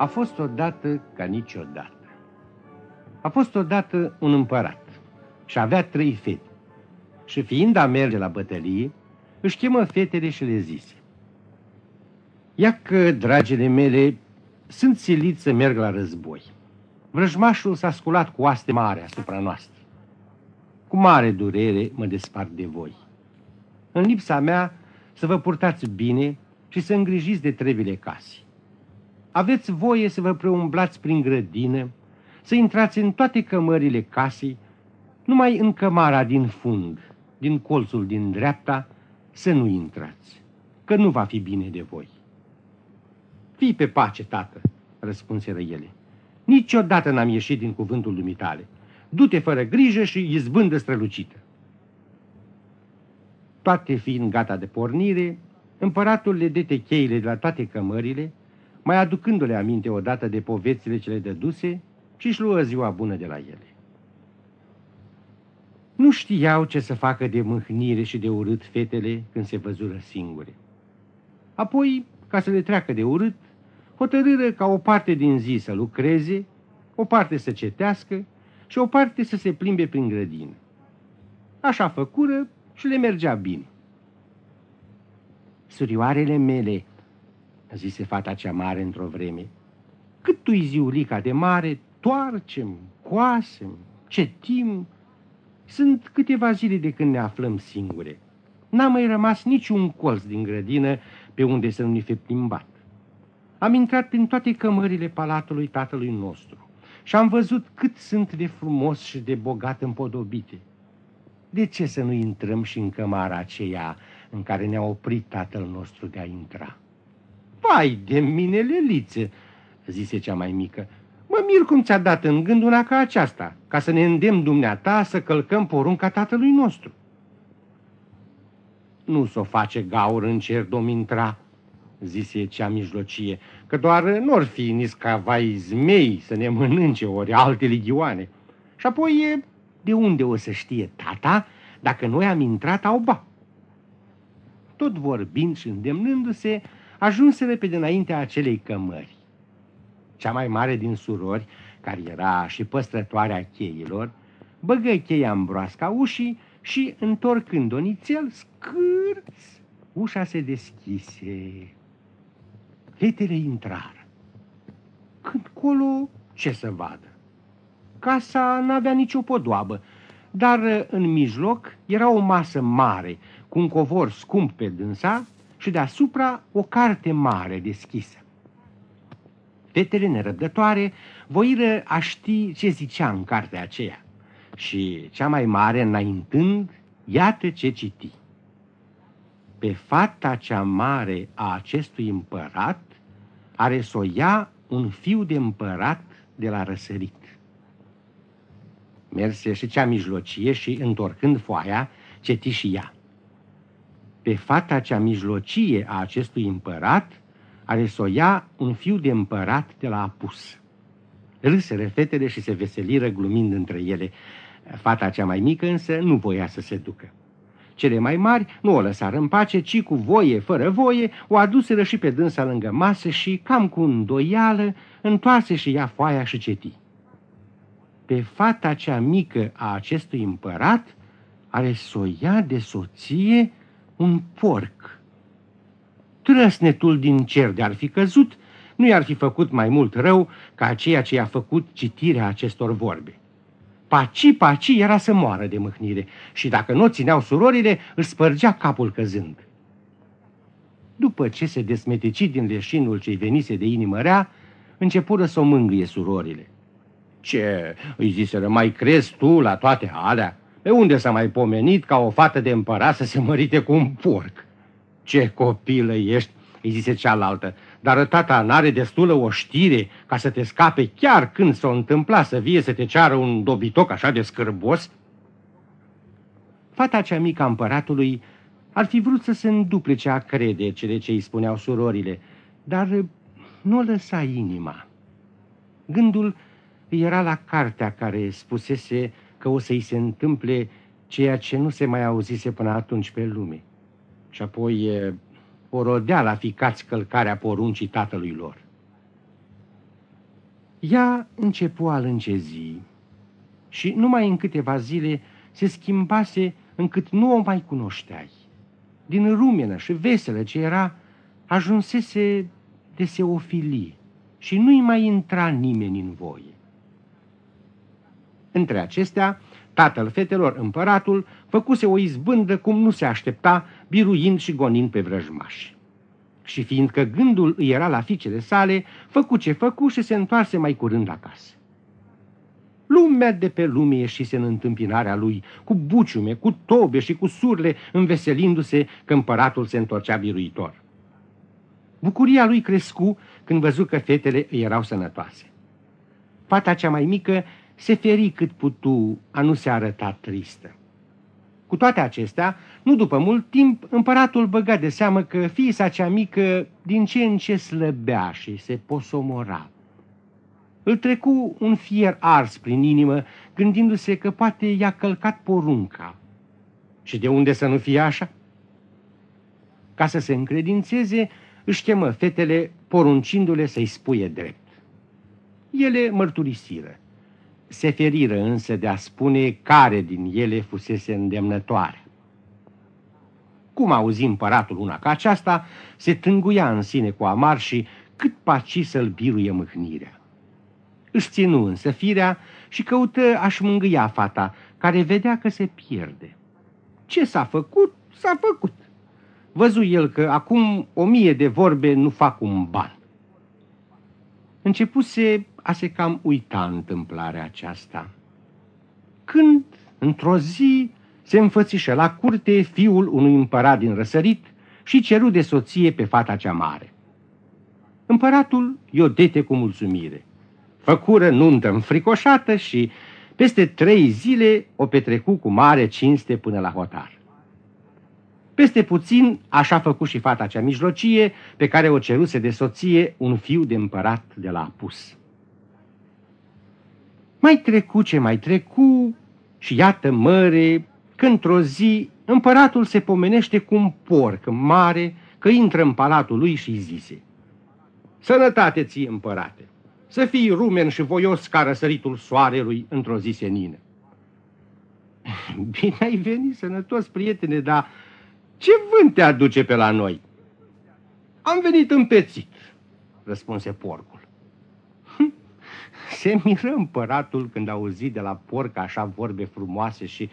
A fost odată ca niciodată. A fost odată un împărat și avea trei fete. Și fiind a merge la bătălie, își chemă fetele și le zise. Ia că, dragile mele, sunt silit să merg la război. Vrăjmașul s-a sculat cu aste mare asupra noastră. Cu mare durere mă despart de voi. În lipsa mea să vă purtați bine și să îngrijiți de trebile casei. Aveți voie să vă preumblați prin grădină, să intrați în toate cămările casei, numai în cămara din fund, din colțul din dreapta, să nu intrați, că nu va fi bine de voi. Fii pe pace, tată, răspunseră ele. Niciodată n-am ieșit din cuvântul dumitale. Du-te fără grijă și izbândă strălucită. Toate fiind gata de pornire, împăratul le dete cheile de la toate cămările, mai aducându-le aminte odată de povețile cele dăduse și își luă ziua bună de la ele. Nu știau ce să facă de mâhnire și de urât fetele când se văzură singure. Apoi, ca să le treacă de urât, hotărâră ca o parte din zi să lucreze, o parte să cetească și o parte să se plimbe prin grădină. Așa făcură și le mergea bine. Surioarele mele, zise fata cea mare într-o vreme, cât tu ziulica de mare, toarcem, coasem, cetim. Sunt câteva zile de când ne aflăm singure. N-a mai rămas niciun colț din grădină pe unde să nu ne fi plimbat. Am intrat prin toate cămările palatului tatălui nostru și am văzut cât sunt de frumos și de bogat împodobite. De ce să nu intrăm și în cămara aceea în care ne-a oprit tatăl nostru de a intra? Vai de mine, Lelițe, zise cea mai mică, mă mir cum ți-a dat în gând una ca aceasta, ca să ne îndemn dumneata să călcăm porunca tatălui nostru. Nu s-o face gaur în cer, domintra, zise cea mijlocie, că doar n-or fi nici ca vai zmei să ne mănânce ori alte ligioane. Și apoi, de unde o să știe tata dacă noi am intrat au ba? Tot vorbind și îndemnându-se, ajunseră pe dinaintea acelei cămări. Cea mai mare din surori, care era și păstrătoarea cheilor, băgă cheia în broasca ușii și, întorcând-o nițel, scârț, ușa se deschise. Fetele intrară. Când colo, ce să vadă? Casa n-avea nicio podoabă, dar în mijloc era o masă mare, cu un covor scump pe dânsa și deasupra o carte mare deschisă. Fetele nerăbdătoare voiră a ști ce zicea în cartea aceea și cea mai mare, înaintând, iată ce citi. Pe fata cea mare a acestui împărat are să o ia un fiu de împărat de la răsărit. Merse și cea mijlocie și, întorcând foaia, ceti și ea. Pe fata cea mijlocie a acestui împărat are să o ia un fiu de împărat de la apus. Râsere fetele și se veseliră glumind între ele. Fata cea mai mică însă nu voia să se ducă. Cele mai mari nu o lăsară în pace, ci cu voie, fără voie, o aduseră și pe dânsa lângă masă și, cam cu îndoială, întoarse și ea foaia și ceti. Pe fata cea mică a acestui împărat are să o ia de soție un porc. Trăsnetul din cer de-ar fi căzut, nu i-ar fi făcut mai mult rău ca ceea ce i-a făcut citirea acestor vorbe. Paci, Paci era să moară de mâhnire și dacă nu țineau surorile, își spărgea capul căzând. După ce se desmeteci din leșinul ce-i venise de inimă rea, începură să o mângâie surorile. Ce, îi ziseră, mai crezi tu la toate alea? Pe unde s-a mai pomenit ca o fată de împărat să se mărite cu un porc? Ce copilă ești, îi zise cealaltă, dar tata n-are destulă o știre ca să te scape chiar când s-o întâmpla să vie să te ceară un dobitoc așa de scârbos? Fata cea mică a împăratului ar fi vrut să se înduplece a crede cele ce îi spuneau surorile, dar nu o lăsa inima. Gândul era la cartea care spusese că o să-i se întâmple ceea ce nu se mai auzise până atunci pe lume. Și apoi o rodea la ficați călcarea poruncii tatălui lor. Ea începu a lâncezi și numai în câteva zile se schimbase încât nu o mai cunoșteai. Din rumenă și veselă ce era, ajunsese de seofilie și nu-i mai intra nimeni în voie. Între acestea, tatăl fetelor, împăratul, făcuse o izbândă cum nu se aștepta, biruind și gonind pe vrăjmași. Și fiindcă gândul îi era la fiicele sale, făcu ce făcu și se întoarse mai curând acasă. Lumea de pe lume ieșise în întâmpinarea lui, cu buciume, cu tobe și cu surle, înveselindu-se că împăratul se întorcea biruitor. Bucuria lui crescu când văzu că fetele îi erau sănătoase. Fata cea mai mică se feri cât putu a nu se arăta tristă. Cu toate acestea, nu după mult timp, împăratul băga de seamă că fiisa cea mică din ce în ce slăbea și se posomora. Îl trecu un fier ars prin inimă, gândindu-se că poate i-a călcat porunca. Și de unde să nu fie așa? Ca să se încredințeze, își chemă fetele, poruncindu-le să-i spuie drept. Ele mărturisiră. Se feriră însă de a spune care din ele fusese îndemnătoare. Cum auzi împăratul una ca aceasta, se tânguia în sine cu amar și cât paci să-l biruie mâhnirea. Își ținu însă firea și căută a-și mângâia fata, care vedea că se pierde. Ce s-a făcut, s-a făcut. Văzu el că acum o mie de vorbe nu fac un ban. Începuse a se cam uita întâmplarea aceasta. Când, într-o zi, se înfățișă la curte fiul unui împărat din răsărit și ceru de soție pe fata cea mare. Împăratul i-o dete cu mulțumire. Făcură nuntă înfricoșată și peste trei zile o petrecu cu mare cinste până la hotar. Peste puțin așa făcut și fata cea mijlocie, pe care o ceruse de soție un fiu de împărat de la Apus. Mai trecu ce mai trecu și iată măre că într-o zi împăratul se pomenește cu un porc mare că intră în palatul lui și zise Sănătate ție, împărate, să fii rumen și voios ca răsăritul soarelui într-o zi senină. Bine ai venit, sănătos, prietene, dar ce vânt te aduce pe la noi? Am venit împețit, răspunse porcul. Hm, se miră împăratul când auzi de la porc așa vorbe frumoase și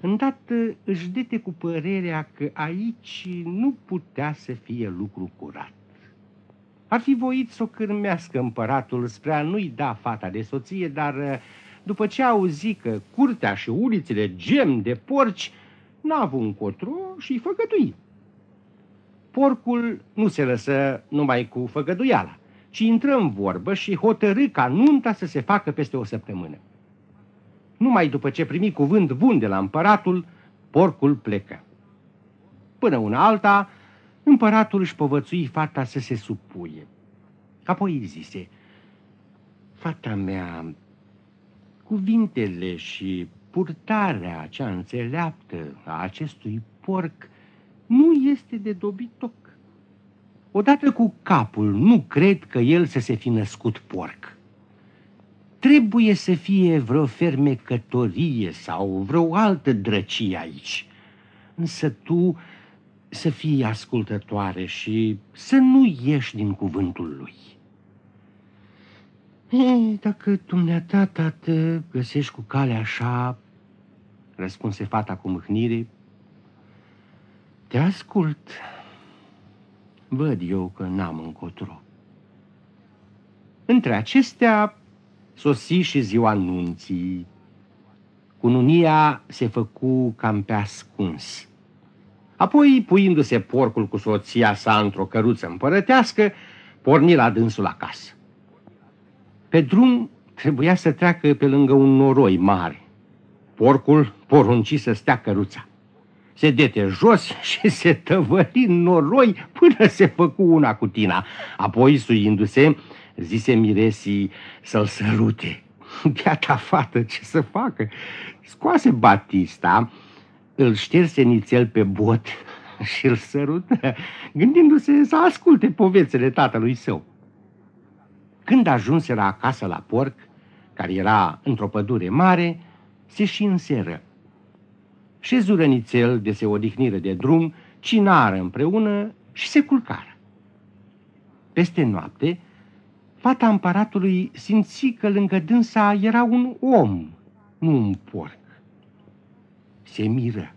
îndată își dete cu părerea că aici nu putea să fie lucru curat. Ar fi voit să o cârmească împăratul spre a nu-i da fata de soție, dar după ce auzi că curtea și ulițele gem de porci, n-a avut încotro și făgădui. Porcul nu se lăsă numai cu făgăduiala, ci intră în vorbă și hotărâ ca nunta să se facă peste o săptămână. Numai după ce primi cuvânt bun de la împăratul, porcul plecă. Până una alta, împăratul își povățui fata să se supuie. Apoi îi zise, Fata mea, cuvintele și purtarea cea înțeleaptă a acestui porc nu este de dobitoc. Odată cu capul, nu cred că el să se fi născut porc. Trebuie să fie vreo fermecătorie sau vreo altă drăcie aici. Însă tu să fii ascultătoare și să nu ieși din cuvântul lui. Ei, dacă dumneata, tată, găsești cu calea așa, răspunse fata cu mâhnire, te ascult. Văd eu că n-am încotro. Între acestea sosi și ziua nunții. Cununia se făcu cam pe ascuns. Apoi, puindu-se porcul cu soția sa într-o căruță împărătească, porni la dânsul acasă. Pe drum trebuia să treacă pe lângă un noroi mare. Porcul porunci să stea căruța. Se dete jos și se tăvări în noroi până se făcu una cu tina. Apoi, suindu-se, zise miresii să-l sărute. Beata fată, ce să facă? Scoase Batista, îl șterse nițel pe bot și îl sărută, gândindu-se să asculte povețele tatălui său. Când ajunseră acasă la porc, care era într-o pădure mare, se și înseră. Șezură nițel de se odihniră de drum, cinară împreună și se culcară. Peste noapte, fata împăratului simți că lângă dânsa era un om, nu un porc. Se miră.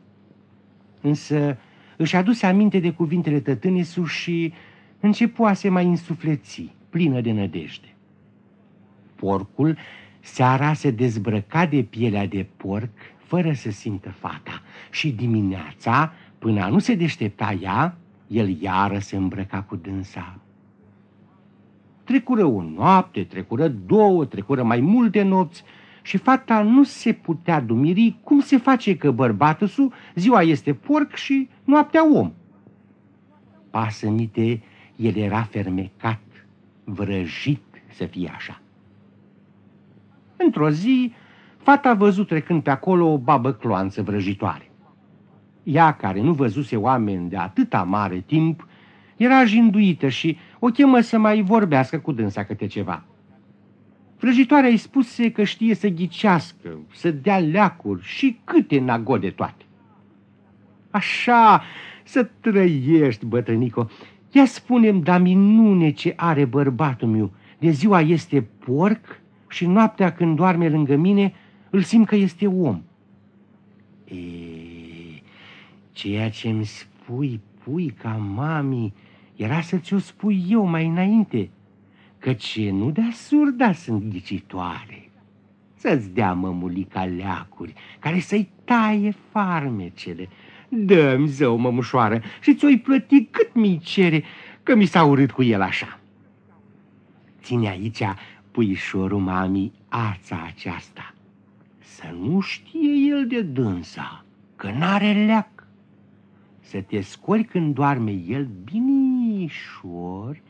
Însă își aduse aminte de cuvintele tătânesu și începu a se mai însufleți, plină de nădejde. Porcul seara se dezbrăca de pielea de porc fără să simtă fata și dimineața, până a nu se deștepta ea, el iară se îmbrăca cu dânsa. Trecură o noapte, trecură două, trecură mai multe nopți și fata nu se putea dumiri cum se face că bărbatul ziua este porc și noaptea om. Pasămite, el era fermecat, vrăjit să fie așa. Într-o zi, fata a văzut trecând pe acolo o babă cloanță vrăjitoare. Ea, care nu văzuse oameni de atâta mare timp, era jinduită și o chemă să mai vorbească cu dânsa câte ceva. Vrăjitoarea îi spuse că știe să ghicească, să dea leacuri și câte nagode toate. Așa, să trăiești, bătrânico. Ia spunem, da minune ce are bărbatul meu. De ziua este porc și noaptea când doarme lângă mine îl simt că este om. E, ceea ce îmi spui, pui ca mami, era să ți-o spui eu mai înainte, căci nu de surda sunt ghicitoare. Să-ți dea mămulica leacuri, care să-i taie farmecele. Dă-mi zău, mămușoară, și ți-o-i plăti cât mi cere, că mi s-a urât cu el așa. Ține aici, puișorul mami, ața aceasta. Să nu știe el de dânsa, că n-are leac. Să te scori când doarme el binișor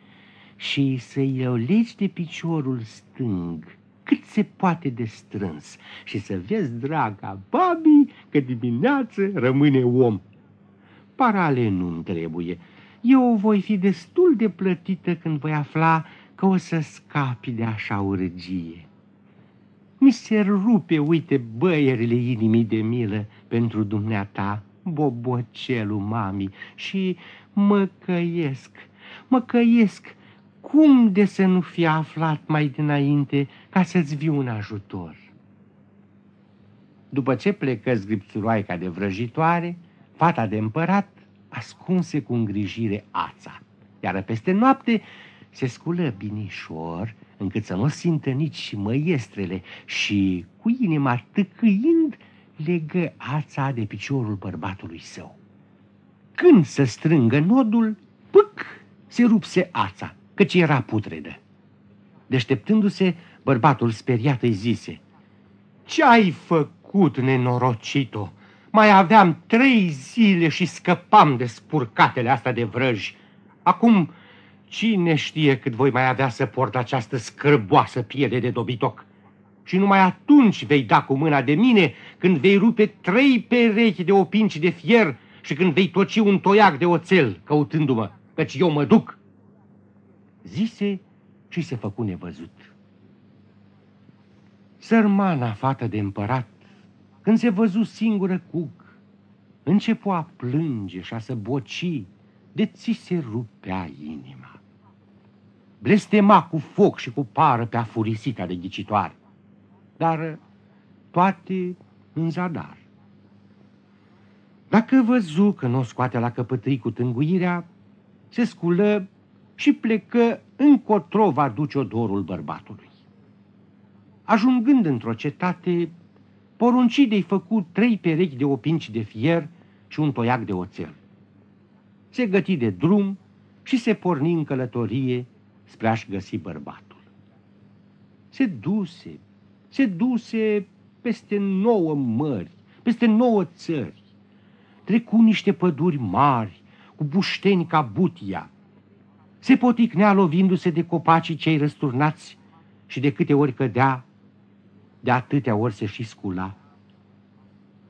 și să-i legi de piciorul stâng, cât se poate de strâns și să vezi, draga babi, că dimineață rămâne om. Parale nu-mi trebuie. Eu voi fi destul de plătită când voi afla că o să scapi de așa urgie. Mi se rupe, uite, băierile inimii de milă pentru dumneata, bobocelul mami, și mă căiesc, mă căiesc, cum de să nu fi aflat mai dinainte ca să-ți viu un ajutor? După ce plecă zgripțuroaica de vrăjitoare, fata de împărat ascunse cu îngrijire ața, iar peste noapte se sculă binișor, încât să nu simtă nici măiestrele și, cu inima tâcâind, legă ața de piciorul bărbatului său. Când să strângă nodul, pâc, se rupse ața, căci era putredă. Deșteptându-se, bărbatul speriat îi zise, Ce ai făcut, nenorocito? Mai aveam trei zile și scăpam de spurcatele astea de vrăji. Acum Cine știe cât voi mai avea să port această scârboasă piele de dobitoc? Și numai atunci vei da cu mâna de mine când vei rupe trei perechi de opinci de fier și când vei toci un toiac de oțel căutându-mă, căci eu mă duc. Zise și se făcu nevăzut. Sărmana fată de împărat, când se văzu singură cug, începu a plânge și a să boci, de ți se rupea inima blestema cu foc și cu pară pe afurisita de ghicitoare. Dar toate în zadar. Dacă văzu că nu o scoate la căpătâi cu tânguirea, se sculă și plecă încotro va duce odorul bărbatului. Ajungând într-o cetate, poruncii de-i făcut trei perechi de opinci de fier și un toiac de oțel. Se găti de drum și se porni în călătorie spre a-și găsi bărbatul. Se duse, se duse peste nouă mări, peste nouă țări. Trecu niște păduri mari, cu bușteni ca butia. Se poticnea lovindu-se de copacii cei răsturnați și de câte ori cădea, de atâtea ori se și scula.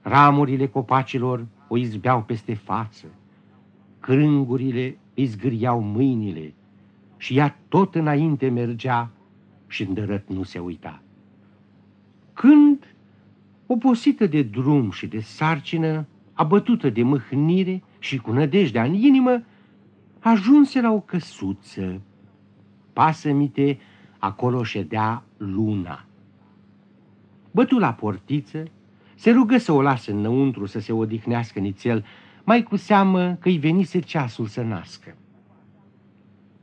Ramurile copacilor o izbeau peste față, crângurile îi zgâriau mâinile, și ea tot înainte mergea, și îndărăt nu se uita. Când, obosită de drum și de sarcină, abătută de mâhnire și cu nădejdea în inimă, ajunse la o căsuță. Pasămite, acolo ședea luna. Bătu la portiță, se rugă să o lasă înăuntru să se odihnească nițel, mai cu seamă că-i venise ceasul să nască.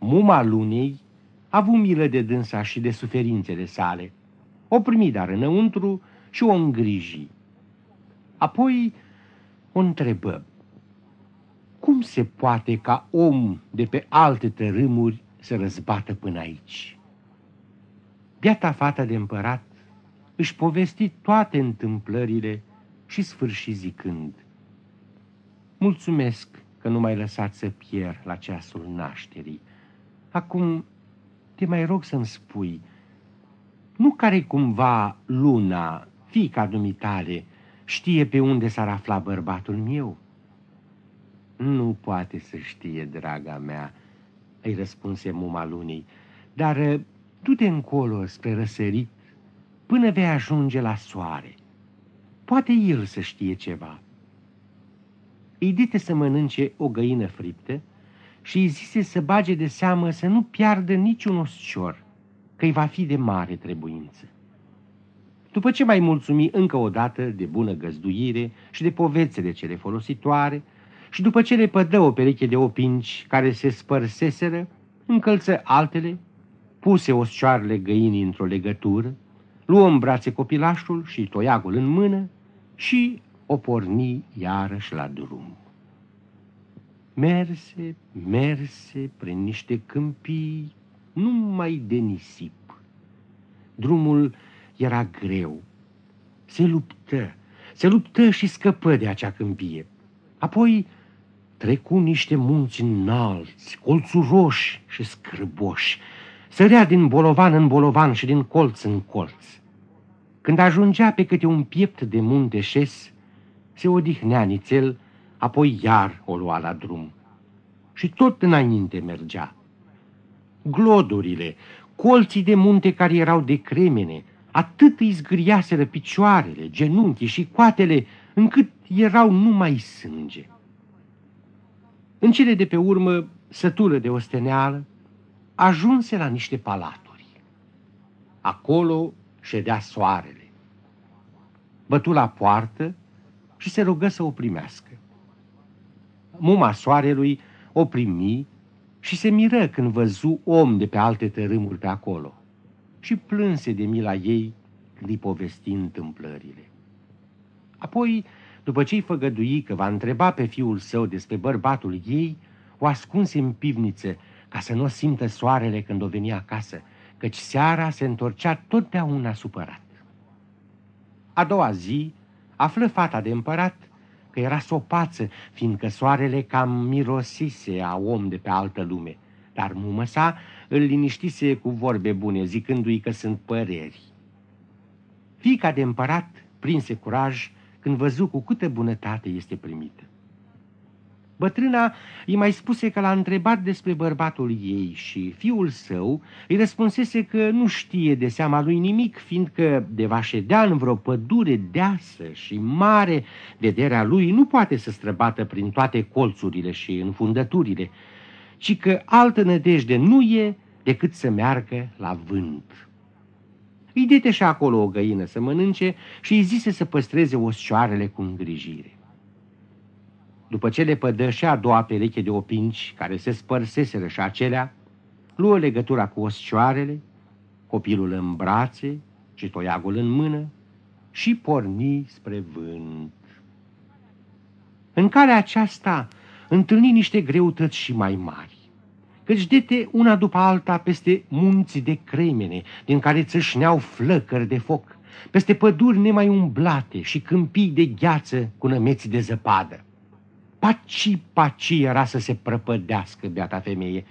Muma lunei a avut milă de dânsa și de suferințele sale. O primi dar înăuntru și o îngriji. Apoi o întrebă. Cum se poate ca om de pe alte tărâmuri să răzbată până aici? Biata fata de împărat își povesti toate întâmplările și sfârși zicând. Mulțumesc că nu m-ai lăsat să pierd la ceasul nașterii. Acum te mai rog să-mi spui, nu care cumva luna, fica dumitale, știe pe unde s-ar afla bărbatul meu? Nu poate să știe, draga mea, îi răspunse muma lunii, dar du-te încolo spre răsărit până vei ajunge la soare. Poate el să știe ceva. Îi dite să mănânce o găină friptă și îi zise să bage de seamă să nu piardă niciun oscior, că îi va fi de mare trebuință. După ce mai mulțumi încă o dată de bună găzduire și de povețele cele folositoare, și după ce le pădă o pereche de opinci care se spărseseră, încălță altele, puse oscioarele găinii într-o legătură, luă în brațe copilașul și toiagul în mână și o porni iarăși la drum. Merse, merse prin niște câmpii numai de nisip. Drumul era greu. Se luptă, se luptă și scăpă de acea câmpie. Apoi trecu niște munți înalți, colțuroși și scârboși, sărea din bolovan în bolovan și din colț în colț. Când ajungea pe câte un piept de munte șes, se odihnea nițel, apoi iar o lua la drum. Și tot înainte mergea. Glodurile, colții de munte care erau de cremene, atât îi zgâriaseră picioarele, genunchii și coatele, încât erau numai sânge. În cele de pe urmă, sătură de osteneală, ajunse la niște palaturi. Acolo ședea soarele. Bătu la poartă și se rugă să o primească. Muma soarelui o primi și se miră când văzu om de pe alte tărâmuri pe acolo și plânse de mila ei când îi povesti întâmplările. Apoi, după ce îi făgădui că va întreba pe fiul său despre bărbatul ei, o ascunse în pivniță ca să nu simtă soarele când o venia acasă, căci seara se întorcea totdeauna supărat. A doua zi află fata de împărat că era sopață, fiindcă soarele cam mirosise a om de pe altă lume, dar mumă sa îl liniștise cu vorbe bune, zicându-i că sunt păreri. Fica de împărat prinse curaj când văzu cu câtă bunătate este primită. Bătrâna îi mai spuse că l-a întrebat despre bărbatul ei și fiul său îi răspunsese că nu știe de seama lui nimic, fiindcă de va ședea în vreo pădure deasă și mare, vederea lui nu poate să străbată prin toate colțurile și înfundăturile, ci că altă nădejde nu e decât să meargă la vânt. Îi dete și acolo o găină să mănânce și îi zise să păstreze oscioarele cu îngrijire. După ce le pădă și a doua pereche de opinci, care se spărseseră și acelea, luă legătura cu oscioarele, copilul în brațe și toiagul în mână și porni spre vânt. În calea aceasta întâlni niște greutăți și mai mari, căci dete una după alta peste munți de cremene, din care țâșneau flăcări de foc, peste păduri nemai umblate și câmpii de gheață cu nămeți de zăpadă. Paci, paci era să se prăpădească beata femeie,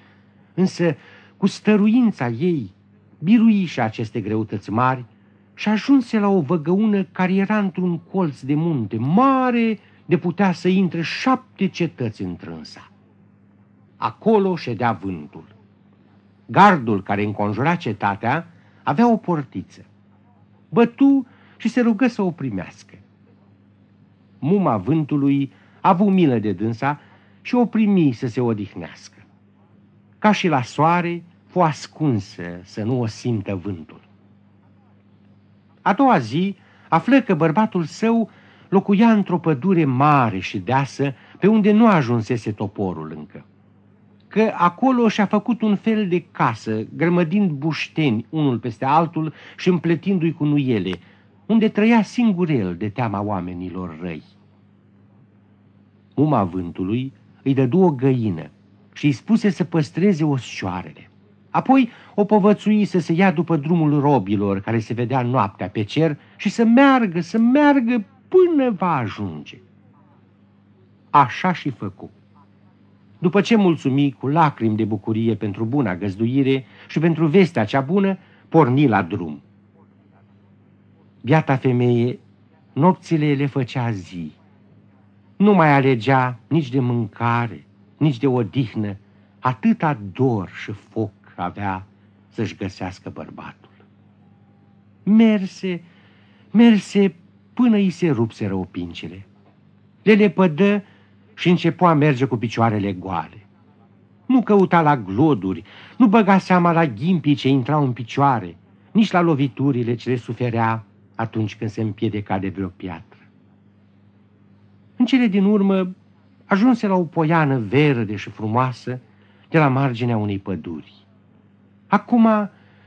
însă cu stăruința ei birui și aceste greutăți mari și ajunse la o văgăună care era într-un colț de munte mare de putea să intre șapte cetăți întrânsa. Acolo ședea vântul. Gardul care înconjura cetatea avea o portiță. Bătu și se rugă să o primească. Muma vântului a avut milă de dânsa și o primi să se odihnească. Ca și la soare, fu ascunsă să nu o simtă vântul. A doua zi află că bărbatul său locuia într-o pădure mare și deasă, pe unde nu ajunsese toporul încă. Că acolo și-a făcut un fel de casă, grămădind bușteni unul peste altul și împletindu-i cu nuiele, unde trăia singur el de teama oamenilor răi. Uma vântului îi dădu o găină și îi spuse să păstreze oscioarele. Apoi o povățui să se ia după drumul robilor care se vedea noaptea pe cer și să meargă, să meargă până va ajunge. Așa și făcu. După ce mulțumi cu lacrimi de bucurie pentru buna găzduire și pentru vestea cea bună, porni la drum. Biata femeie, nopțile le făcea zi. Nu mai alegea nici de mâncare, nici de odihnă, atâta dor și foc avea să-și găsească bărbatul. Merse, merse până îi se rupseră opincele. Le lepădă și începu a merge cu picioarele goale. Nu căuta la gloduri, nu băga seama la ghimpii ce intrau în picioare, nici la loviturile ce le suferea atunci când se împiedica de vreo piatră. În cele din urmă ajunse la o poiană verde și frumoasă de la marginea unei păduri. Acum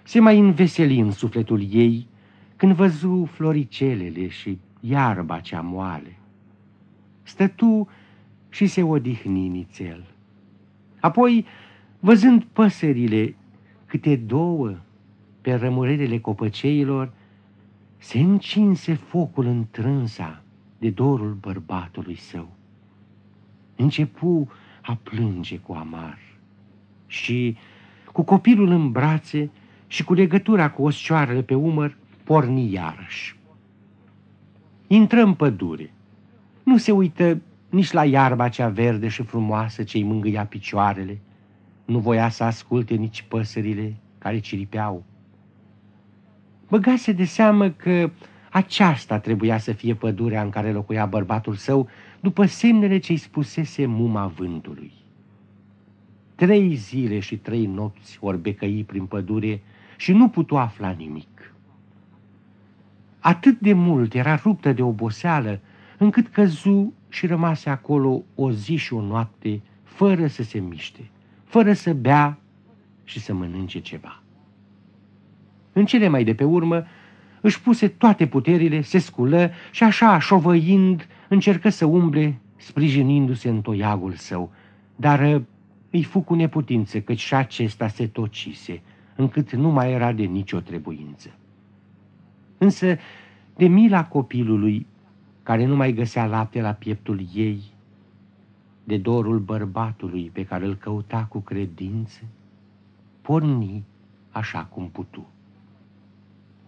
se mai înveseli în sufletul ei când văzu floricelele și iarba cea moale. Stătu și se odihni nițel. Apoi, văzând păsările, câte două, pe rămurelele copăceilor, se încinse focul întrânsa de dorul bărbatului său. Începu a plânge cu amar și, cu copilul în brațe și cu legătura cu oscioarele pe umăr, porni iarăși. Intră în pădure. Nu se uită nici la iarba cea verde și frumoasă ce-i mângâia picioarele. Nu voia să asculte nici păsările care ciripeau. Băgase de seamă că aceasta trebuia să fie pădurea în care locuia bărbatul său după semnele ce-i spusese muma vântului. Trei zile și trei nopți ori becăi prin pădure și nu putu afla nimic. Atât de mult era ruptă de oboseală, încât căzu și rămase acolo o zi și o noapte, fără să se miște, fără să bea și să mănânce ceva. În cele mai de pe urmă, își puse toate puterile, se sculă și așa, șovăind, încercă să umble, sprijinindu-se în toiagul său, dar îi fu cu neputință, căci și acesta se tocise, încât nu mai era de nicio trebuință. Însă, de mila copilului, care nu mai găsea lapte la pieptul ei, de dorul bărbatului pe care îl căuta cu credință, porni așa cum putu.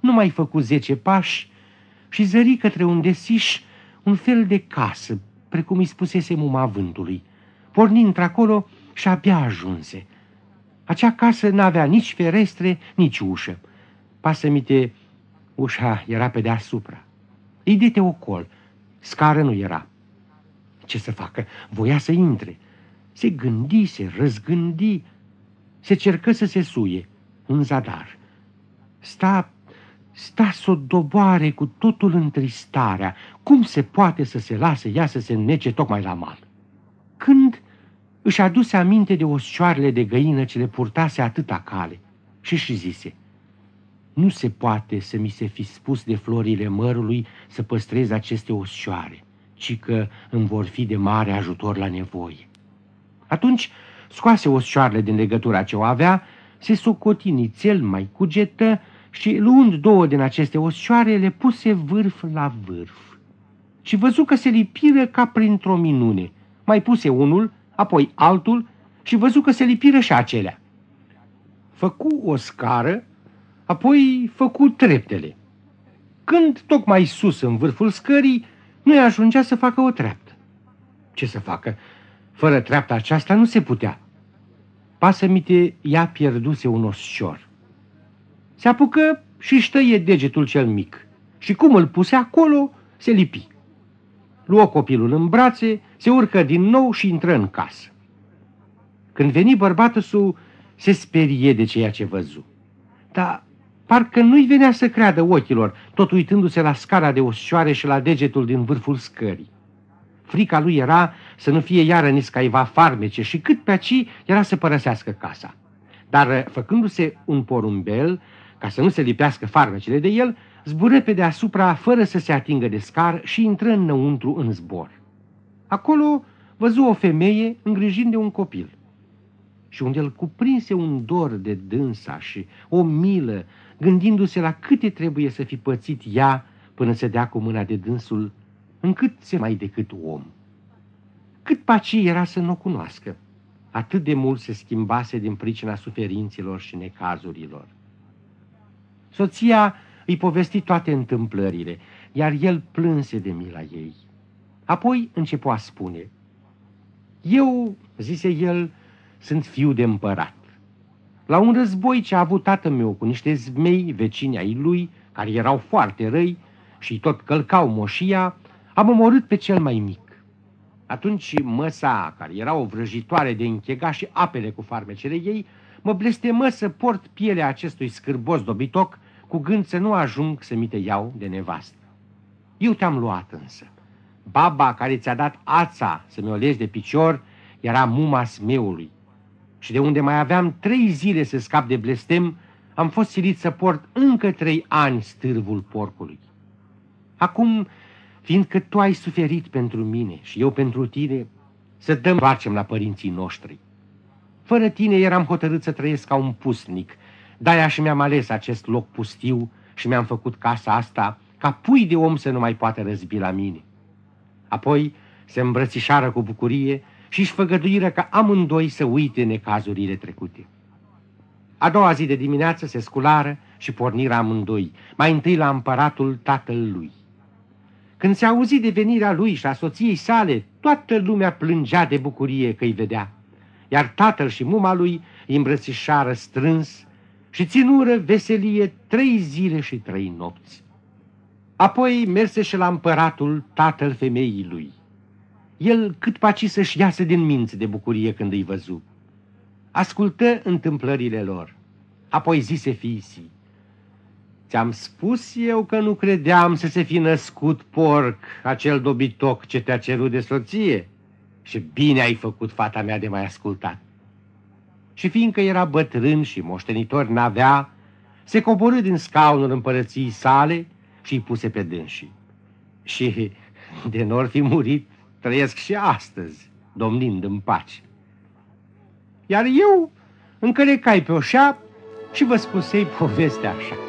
Nu mai făcu zece pași și zări către un desiș un fel de casă, precum îi spusese muma vântului. Porni într-acolo și abia ajunse. Acea casă n-avea nici ferestre, nici ușă. Pasămite, ușa era pe deasupra. Îi dete ocol, scară nu era. Ce să facă? Voia să intre. Se gândi, se răzgândi, se cercă să se suie. Un zadar. Sta, sta să o doboare cu totul întristarea. Cum se poate să se lase ea să se nece tocmai la mal? Când își aduse aminte de oscioarele de găină ce le purtase atâta cale și își zise, nu se poate să mi se fi spus de florile mărului să păstrez aceste oscioare, ci că îmi vor fi de mare ajutor la nevoie. Atunci scoase oscioarele din legătura ce o avea, se socotini cel mai cugetă și, luând două din aceste oscioare, le puse vârf la vârf. Și văzu că se lipiră ca printr-o minune. Mai puse unul apoi altul și văzu că se lipiră și acelea. Făcu o scară, apoi făcu treptele. Când tocmai sus în vârful scării, nu-i ajungea să facă o treaptă. Ce să facă? Fără treapta aceasta nu se putea. Pasămite ea pierduse un oscior. Se apucă și ștăie degetul cel mic și cum îl puse acolo, se lipi. Luă copilul în brațe, se urcă din nou și intră în casă. Când veni bărbatul su, se sperie de ceea ce văzu. Dar parcă nu-i venea să creadă ochilor, tot uitându-se la scara de oșoare și la degetul din vârful scării. Frica lui era să nu fie iară niscaiva farmece și cât pe aci era să părăsească casa. Dar făcându-se un porumbel, ca să nu se lipească farmecele de el, zbură pe deasupra fără să se atingă de scar și intră înăuntru în zbor. Acolo văzu o femeie îngrijind de un copil și unde îl cuprinse un dor de dânsa și o milă, gândindu-se la câte trebuie să fi pățit ea până să dea cu mâna de dânsul, încât se mai decât om. Cât paci era să nu o cunoască, atât de mult se schimbase din pricina suferinților și necazurilor. Soția îi povesti toate întâmplările, iar el plânse de mila ei. Apoi începu a spune, Eu, zise el, sunt fiu de împărat. La un război ce a avut tatăl meu cu niște zmei vecini ai lui, care erau foarte răi și tot călcau moșia, am omorât pe cel mai mic. Atunci măsa, care era o vrăjitoare de închega și apele cu farmecele ei, mă blestemă să port pielea acestui scârbos dobitoc cu gând să nu ajung să mi te iau de nevastă. Eu te-am luat însă. Baba care ți-a dat ața să mi-o legi de picior era muma smeului. Și de unde mai aveam trei zile să scap de blestem, am fost silit să port încă trei ani stârvul porcului. Acum, fiindcă tu ai suferit pentru mine și eu pentru tine, să dăm facem la părinții noștri. Fără tine eram hotărât să trăiesc ca un pusnic, de-aia și mi-am ales acest loc pustiu și mi-am făcut casa asta ca pui de om să nu mai poată răzbi la mine. Apoi se îmbrățișară cu bucurie și își făgăduiră ca amândoi să uite necazurile trecute. A doua zi de dimineață se sculară și porniră amândoi, mai întâi la împăratul tatăl lui. Când se auzi de venirea lui și a soției sale, toată lumea plângea de bucurie că îi vedea, iar tatăl și muma lui îi îmbrățișară strâns și ținură veselie trei zile și trei nopți. Apoi merse și la împăratul tatăl femeii lui. El cât paci să-și iasă din minți de bucurie când îi văzu. Ascultă întâmplările lor. Apoi zise fiisii, Ți-am spus eu că nu credeam să se fi născut porc, acel dobitoc ce te-a cerut de soție. Și bine ai făcut, fata mea, de mai ascultat. Și fiindcă era bătrân și moștenitor n-avea, se coborâ din scaunul împărăției sale și îi puse pe dânsii. Și de nor fi murit, trăiesc și astăzi, domnind în pace. Iar eu încălecai pe o șap și vă spusei povestea așa.